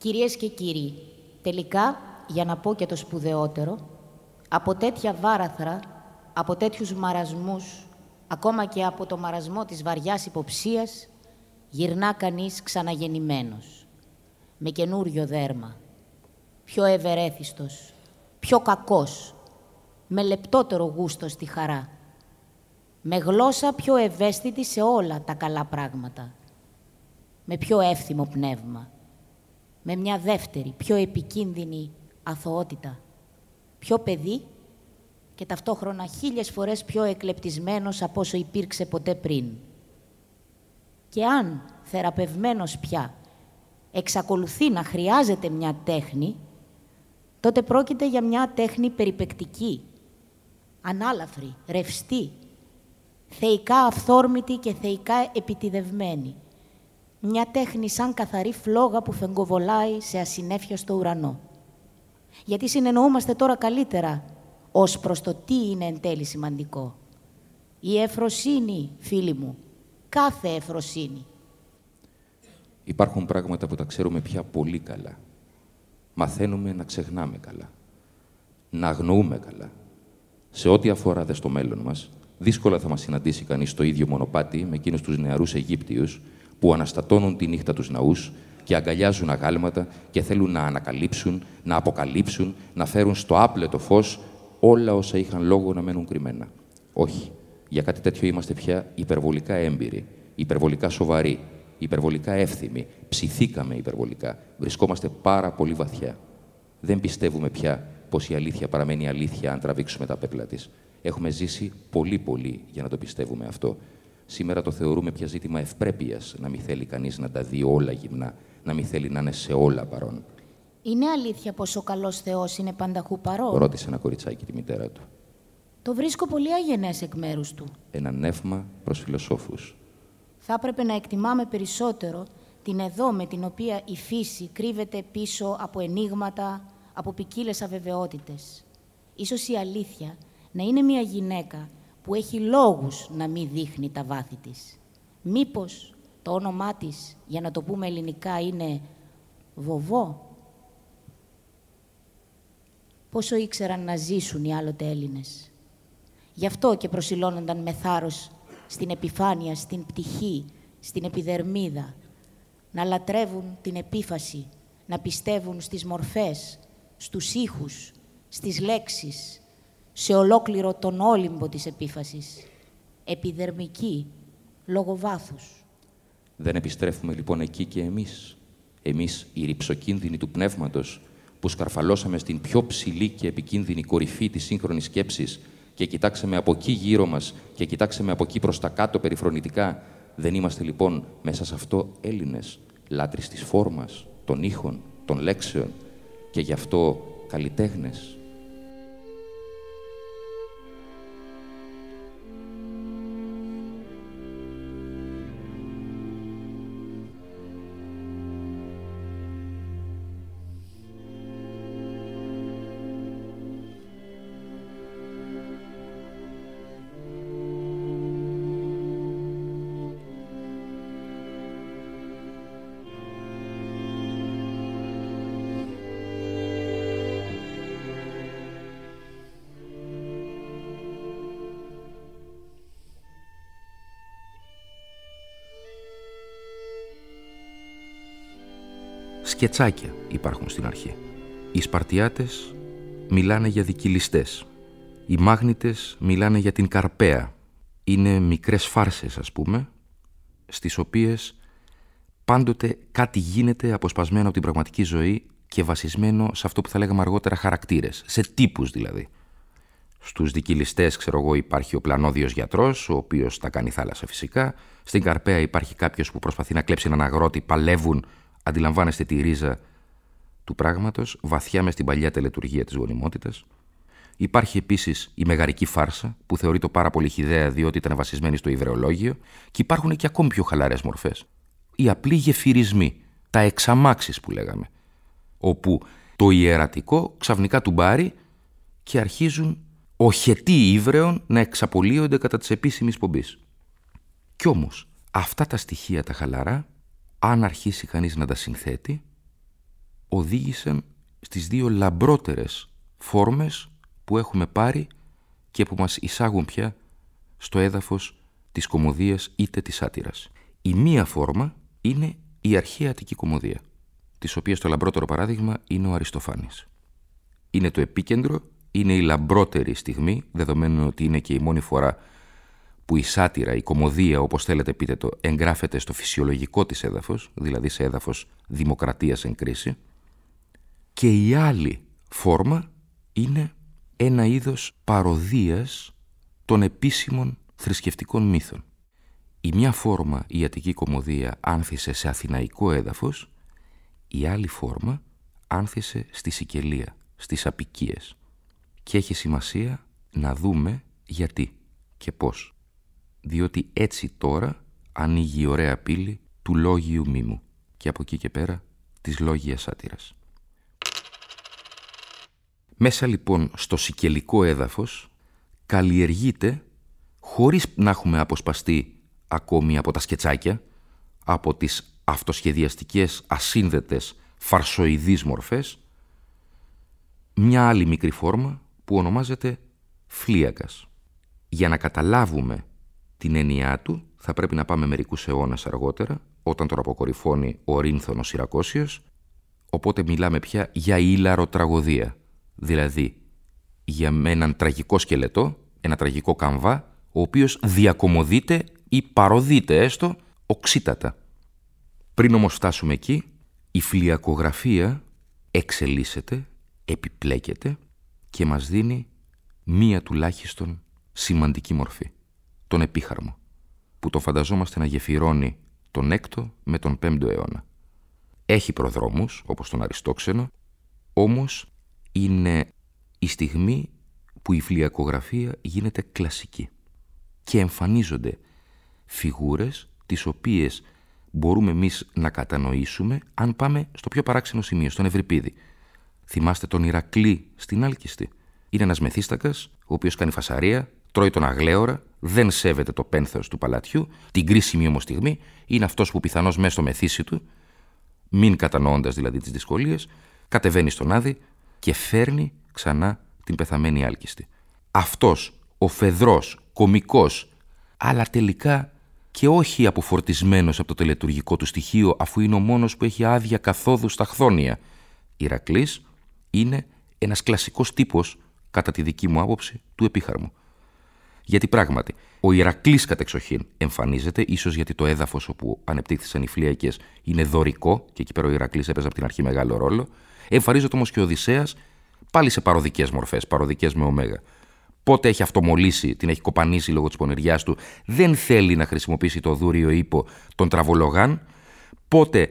Κυρίες και κύριοι, τελικά, για να πω και το σπουδαιότερο, από τέτοια βάραθρα, από τέτοιους μαρασμούς, ακόμα και από το μαρασμό της βαριάς υποψίας, γυρνά κανείς ξαναγεννημένος, με καινούριο δέρμα, πιο ευερέθιστος, πιο κακός, με λεπτότερο γούστο στη χαρά, με γλώσσα πιο ευαίσθητη σε όλα τα καλά πράγματα, με πιο εύθυμο πνεύμα με μια δεύτερη, πιο επικίνδυνη αθωότητα. Πιο παιδί και ταυτόχρονα χίλιες φορές πιο εκλεπτισμένος από όσο υπήρξε ποτέ πριν. Και αν θεραπευμένος πια εξακολουθεί να χρειάζεται μια τέχνη, τότε πρόκειται για μια τέχνη περιπεκτική, ανάλαφρη, ρευστή, θεϊκά αυθόρμητη και θεϊκά επιτιδευμένη, μια τέχνη σαν καθαρή φλόγα που φεγκοβολάει σε ασυνέφεια στο ουρανό. Γιατί συνεννοούμαστε τώρα καλύτερα ως προς το τι είναι εν τέλει σημαντικό. Η εφροσύνη, φίλοι μου, κάθε εφροσύνη. Υπάρχουν πράγματα που τα ξέρουμε πια πολύ καλά. Μαθαίνουμε να ξεχνάμε καλά. Να αγνοούμε καλά. Σε ό,τι αφορά δε στο μέλλον μας, δύσκολα θα μας συναντήσει κανείς το ίδιο μονοπάτι με εκείνους τους νεαρούς Αιγύπτιους που αναστατώνουν τη νύχτα τους ναούς και αγκαλιάζουν αγάλματα και θέλουν να ανακαλύψουν, να αποκαλύψουν, να φέρουν στο άπλετο φως όλα όσα είχαν λόγο να μένουν κρυμμένα. Όχι. Για κάτι τέτοιο είμαστε πια υπερβολικά έμπειροι, υπερβολικά σοβαροί, υπερβολικά εύθυμοι, ψηθήκαμε υπερβολικά, βρισκόμαστε πάρα πολύ βαθιά. Δεν πιστεύουμε πια πως η αλήθεια παραμένει αλήθεια αν τραβήξουμε τα πέπλα της. Έχουμε ζήσει πολύ πολύ για να το πιστεύουμε αυτό. Σήμερα το θεωρούμε πια ζήτημα ευπρέπειας να μην θέλει κανείς να τα δει όλα γυμνά, να μην θέλει να είναι σε όλα παρόν. Είναι αλήθεια πως ο καλός Θεός είναι πανταχού παρόν; Ρώτησε ένα κοριτσάκι τη μητέρα του. Το βρίσκω πολύ αγενές εκ μέρους του. Ένα νεύμα προς φιλοσόφους. Θα έπρεπε να εκτιμάμε περισσότερο την εδώ με την οποία η φύση κρύβεται πίσω από ενίγματα, από ποικίλες αβεβαιότητες. Ίσως η αλήθεια να είναι μια γυναίκα που έχει λόγους να μην δείχνει τα βάθη της. Μήπως το όνομά της, για να το πούμε ελληνικά, είναι Βοβό. Πόσο ήξεραν να ζήσουν οι άλλοτε Έλληνες; Γι' αυτό και προσιλώνονταν με θάρρος στην επιφάνεια, στην πτυχή, στην επιδερμίδα, να λατρεύουν την επίφαση, να πιστεύουν στις μορφές, στους ήχους, στις λέξεις, σε ολόκληρο τον όλυμπο της επίφασης. Επιδερμική, λόγω βάθους. Δεν επιστρέφουμε λοιπόν εκεί και εμείς. Εμείς οι ρηψοκίνδυνοι του πνεύματος που σκαρφαλώσαμε στην πιο ψηλή και επικίνδυνη κορυφή της σύγχρονης σκέψης και κοιτάξαμε από εκεί γύρω μας και κοιτάξαμε από εκεί προς τα κάτω περιφρονητικά, δεν είμαστε λοιπόν μέσα σε αυτό Έλληνες, λάτρεις της φόρμας, των ήχων, των λέξεων και γι' αυτό καλλιτέχνες. Σκετσάκια υπάρχουν στην αρχή. Οι Σπαρτιάτες μιλάνε για δικυλιστές. Οι Μάγνητες μιλάνε για την Καρπαία. Είναι μικρές φάρσες ας πούμε, στις οποίες πάντοτε κάτι γίνεται αποσπασμένο από την πραγματική ζωή και βασισμένο σε αυτό που θα λέγαμε αργότερα χαρακτήρες, σε τύπους δηλαδή. Στους δικυλιστές, ξέρω εγώ, υπάρχει ο πλανόδιος γιατρός, ο οποίος τα κάνει θάλασσα φυσικά. Στην Καρπαία υπάρχει κάποιος που προσπαθεί να κλέψει έναν αγρότη, παλεύουν, αντιλαμβάνεστε τη ρίζα του πράγματος, βαθιά μες στην παλιά τελετουργία της γονιμότητας. Υπάρχει επίσης η μεγαρική φάρσα, που θεωρείται πάρα πολύ χιδέα διότι ήταν βασισμένη στο υβρεολόγιο, και υπάρχουν και ακόμη πιο χαλαρές μορφές. Οι απλοί γεφυρισμοί, τα εξαμάξεις που λέγαμε, όπου το ιερατικό ξαφνικά του μπάρει και αρχίζουν οχετοί ύβρεων να εξαπολύονται κατά της επίσημης πομπής. Κι όμως, αυτά τα στοιχεία τα χαλαρά, αν αρχίσει κανείς να τα συνθέτει, οδήγησαν στις δύο λαμπρότερες φόρμες που έχουμε πάρει και που μας εισάγουν πια στο έδαφος της κομμωδίας είτε της σάτυρας. Η μία φόρμα είναι η αρχαία Αττική κομμωδία, της οποίας το λαμπρότερο παράδειγμα είναι ο Αριστοφάνης. Είναι το επίκεντρο, είναι η λαμπρότερη στιγμή, δεδομένου ότι είναι και η μόνη φορά που η σάτυρα, η κομμωδία, όπως θέλετε πείτε το, εγγράφεται στο φυσιολογικό της έδαφος, δηλαδή σε έδαφος δημοκρατίας εν κρίση. Και η άλλη φόρμα είναι ένα είδος παροδίας των επίσημων θρησκευτικών μύθων. Η μια φόρμα, η Αττική Κομμωδία, άνθησε σε αθηναϊκό έδαφος, η άλλη φόρμα άνθησε στη Σικελία, στις απικίες. Και έχει σημασία να δούμε γιατί και πώς. Διότι έτσι τώρα ανοίγει η ωραία πύλη του λόγιου μήμου και από εκεί και πέρα της λόγιας σάτυρας. Μέσα λοιπόν στο σικελικό έδαφος καλλιεργείται χωρίς να έχουμε αποσπαστεί ακόμη από τα σκετσάκια, από τις αυτοσχεδιαστικές ασύνδετες φαρσοειδείς μορφές, μια άλλη μικρή φόρμα που ονομάζεται φλίακας. Για να καταλάβουμε την έννοιά του θα πρέπει να πάμε μερικούς αιώνας αργότερα, όταν τον αποκορυφώνει ο Ρίνθονος Σιρακώσιος, οπότε μιλάμε πια για ήλαρο τραγωδία. Δηλαδή για έναν τραγικό σκελετό, ένα τραγικό καμβά, ο οποίος διακομωδείται ή παροδείται έστω οξύτατα. Πριν όμως φτάσουμε εκεί, η φλιακογραφία εξελίσσεται, επιπλέκεται και μας δίνει μία τουλάχιστον σημαντική μορφή, τον επίχαρμο, που το φανταζόμαστε να γεφυρώνει τον 6ο με τον 5ο αιώνα. Έχει προδρόμους, όπως τον Αριστόξενο, όμως είναι η στιγμή που η φλιακογραφία γίνεται κλασική και εμφανίζονται φιγούρες τις οποίες μπορούμε εμείς να κατανοήσουμε αν πάμε στο πιο παράξενο σημείο, στον Ευρυπίδη. Θυμάστε τον Ηρακλή στην Άλκηστη. Είναι ένας μεθύστακας, ο οποίος κάνει φασαρία, τρώει τον αγλέωρα, δεν σέβεται το πένθος του παλατιού, την κρίσιμη όμως στιγμή είναι αυτός που πιθανώς μέσα στο μεθύσι του, μην κατανοώντας δηλαδή τις δυσκολίες, κατεβαίνει στον Άδη, και φέρνει ξανά την πεθαμένη άλκιστη. Αυτός, ο φεδρός, κομικός, αλλά τελικά και όχι αποφορτισμένος από το τελετουργικό του στοιχείο αφού είναι ο μόνος που έχει άδεια καθόδου στα χθόνια. Ηρακλής είναι ένας κλασικός τύπος, κατά τη δική μου άποψη, του επίχαρμου. Γιατί πράγματι, ο Ηρακλής κατεξοχήν εμφανίζεται, ίσως γιατί το έδαφος όπου ανεπτύχθησαν οι φλίακες είναι δωρικό και εκεί πέρα ο Ηρακλής έπαιζε από την αρχή μεγάλο ρόλο, Εμφανίζεται όμως και ο Οδυσσέας πάλι σε παροδικές μορφές, παροδικές με ωμέγα. Πότε έχει αυτομολύσει, την έχει κοπανίσει λόγω της πονηριάς του, δεν θέλει να χρησιμοποιήσει το δούριο ύπο των τραβολογάν. Πότε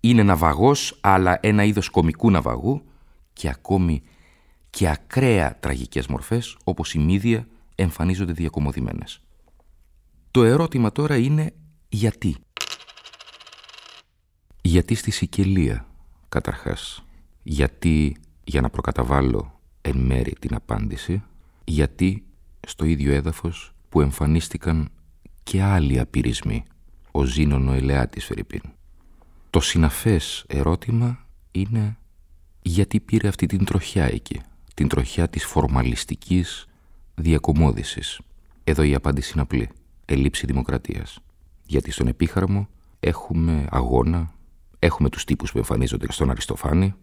είναι ναυαγός, αλλά ένα είδος κομικού ναυαγού και ακόμη και ακραία τραγικές μορφές όπως η μύδια εμφανίζονται διακομωδημένες. Το ερώτημα τώρα είναι γιατί. Γιατί στη Σικελία καταρχάς γιατί, για να προκαταβάλω εν μέρη την απάντηση, γιατί στο ίδιο έδαφος που εμφανίστηκαν και άλλοι απειρισμοί, ο Ζήνων ο Ελεάτης Φερρυπίν. Το συναφές ερώτημα είναι γιατί πήρε αυτή την τροχιά εκεί, την τροχιά της φορμαλιστικής διακομόδησης. Εδώ η απάντηση είναι απλή, ελλείψη δημοκρατίας. Γιατί στον επίχαρμο έχουμε αγώνα, Έχουμε τους τύπους που εμφανίζονται στον Αριστοφάνη,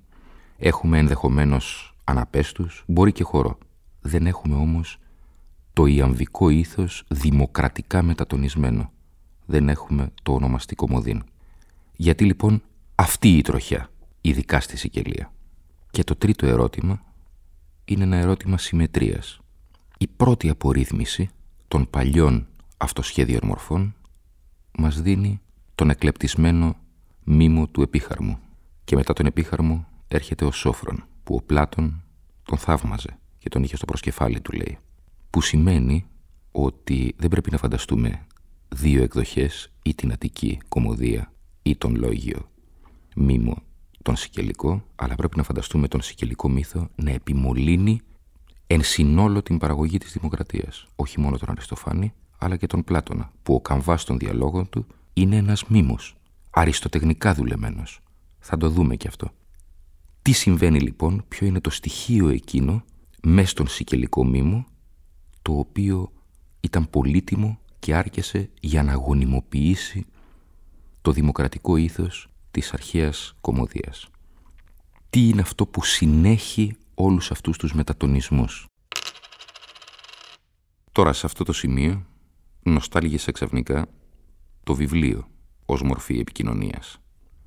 έχουμε ενδεχομένως αναπέστους, μπορεί και χώρο. Δεν έχουμε όμως το ιαμβικό ήθος δημοκρατικά μετατονισμένο. Δεν έχουμε το ονομαστικό μοδίν. Γιατί λοιπόν αυτή η τροχιά, ειδικά στη Σικελία. Και το τρίτο ερώτημα είναι ένα ερώτημα συμμετρίας. Η πρώτη απορρίθμιση των παλιών αυτοσχέδιων μορφών μας δίνει τον εκλεπτισμένο μήμο του επίχαρμου. Και μετά τον επίχαρμο έρχεται ο Σόφρον, που ο Πλάτων τον θαύμαζε και τον είχε στο προσκεφάλι του, λέει. Που σημαίνει ότι δεν πρέπει να φανταστούμε δύο εκδοχές ή την Αττική κομμωδία ή τον Λόγιο μήμο τον Σικελικό, αλλά πρέπει να φανταστούμε τον Σικελικό μύθο να επιμολύνει εν συνόλο την παραγωγή της δημοκρατίας. Όχι μόνο τον Αριστοφάνη, αλλά και τον Πλάτωνα, που ο καμβάς των διαλόγων του είναι ένας μήμος, αριστοτεχνικά δουλεμένος. Θα το δούμε και αυτό. Τι συμβαίνει λοιπόν, ποιο είναι το στοιχείο εκείνο μέσα στον Σικελικό μήμο, το οποίο ήταν πολύτιμο και άρκεσε για να γονιμοποιήσει το δημοκρατικό ήθος της αρχαίας κομμωδίας. Τι είναι αυτό που συνέχει όλους αυτούς τους μετατονισμούς. Τώρα σε αυτό το σημείο νοστάλγησε ξαφνικά το βιβλίο ως μορφή επικοινωνίας.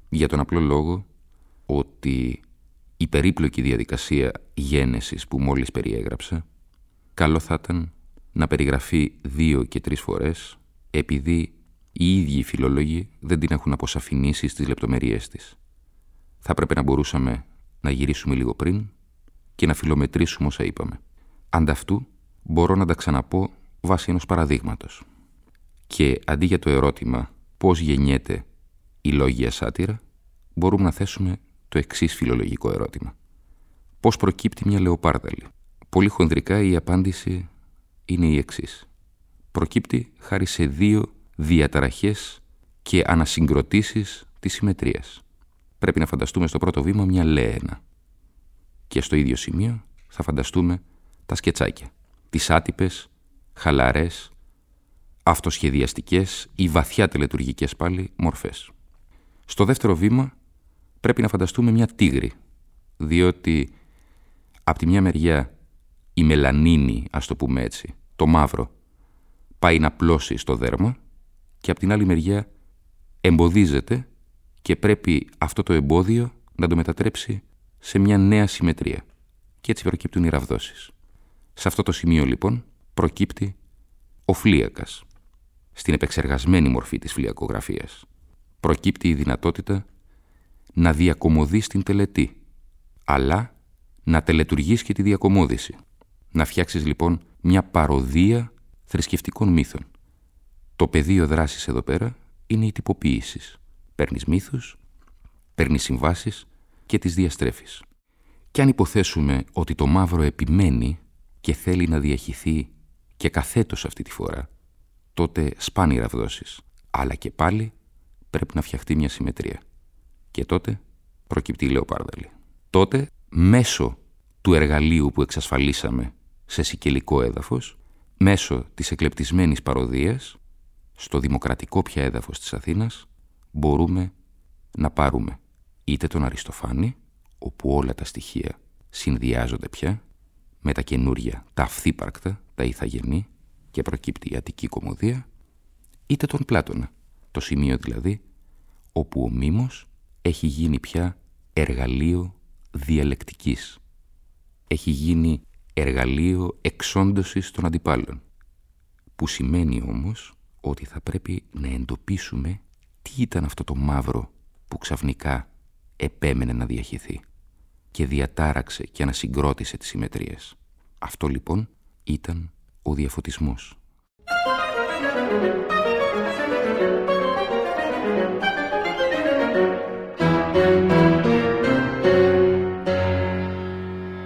Για τον απλό λόγο ότι η περίπλοκη διαδικασία γένεσης που μόλις περιέγραψα καλό θα ήταν να περιγραφεί δύο και τρεις φορές επειδή οι ίδιοι οι φιλόλογοι δεν την έχουν αποσαφηνίσει στις λεπτομερίες της. Θα έπρεπε να μπορούσαμε να γυρίσουμε λίγο πριν και να φιλομετρήσουμε όσα είπαμε. Ανταυτού μπορώ να τα ξαναπώ βάσει ενός παραδείγματος. Και αντί για το ερώτημα πώς γεννιέται η λόγια σάτυρα, μπορούμε να θέσουμε το εξής φιλολογικό ερώτημα. Πώς προκύπτει μια λεοπάρδαλη; Πολύ χονδρικά η απάντηση είναι η εξής. Προκύπτει χάρη σε δύο διαταραχές και ανασυγκροτήσεις της συμμετρίας. Πρέπει να φανταστούμε στο πρώτο βήμα μια λέαινα. Και στο ίδιο σημείο θα φανταστούμε τα σκετσάκια. Τις άτυπες, χαλαρές, αυτοσχεδιαστικές ή βαθιά τελετουργικές πάλι μορφές. Στο δεύτερο βήμα πρέπει να φανταστούμε μια τίγρη, διότι από τη μια μεριά η μελανίνη, ας το πούμε έτσι, το μαύρο, πάει να πλώσει στο δέρμα και από την άλλη μεριά εμποδίζεται και πρέπει αυτό το εμπόδιο να το μετατρέψει σε μια νέα συμμετρία. Και έτσι προκύπτουν οι ραβδόσεις. Σε αυτό το σημείο λοιπόν προκύπτει ο φλίακας. Στην επεξεργασμένη μορφή της φλιακογραφίας προκύπτει η δυνατότητα να διακομωδείς την τελετή, αλλά να τελετουργείς και τη διακομώδηση. Να φτιάξεις λοιπόν μια παροδία θρησκευτικών μύθων. Το πεδίο δράσης εδώ πέρα είναι η τυποποίησης. Παίρνεις μύθους, παίρνεις συμβάσεις και τις διαστρέφεις. Και αν υποθέσουμε ότι το μαύρο επιμένει και θέλει να διαχυθεί και καθέτος αυτή τη φορά, τότε σπάνει ραβδόσεις. Αλλά και πάλι πρέπει να φτιαχτεί μια συμμετρία. Και τότε προκύπτει η Λεοπάρδαλη. Τότε, μέσω του εργαλείου που εξασφαλίσαμε σε σικελικό έδαφος, μέσω της εκλεπτισμένης παροδίας, στο δημοκρατικό πια έδαφος της Αθήνας, μπορούμε να πάρουμε είτε τον Αριστοφάνη, όπου όλα τα στοιχεία συνδυάζονται πια, με τα καινούρια, τα αυθύπαρκτα, τα ηθαγενή και προκύπτει η Αττική Κομμωδία, είτε τον Πλάτωνα, το σημείο δηλαδή όπου ο μήμος έχει γίνει πια εργαλείο διαλεκτικής. Έχει γίνει εργαλείο εξόντωσης των αντιπάλων, που σημαίνει όμως ότι θα πρέπει να εντοπίσουμε τι ήταν αυτό το μαύρο που ξαφνικά επέμενε να διαχυθεί και διατάραξε και ανασυγκρότησε τις συμμετρίες. Αυτό λοιπόν ήταν ο διαφωτισμός.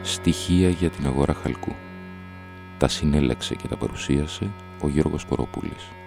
Στοιχεία για την αγορά χαλκού. Τα συνέλεξε και τα παρουσίασε ο Γιώργος Κοροπούλης.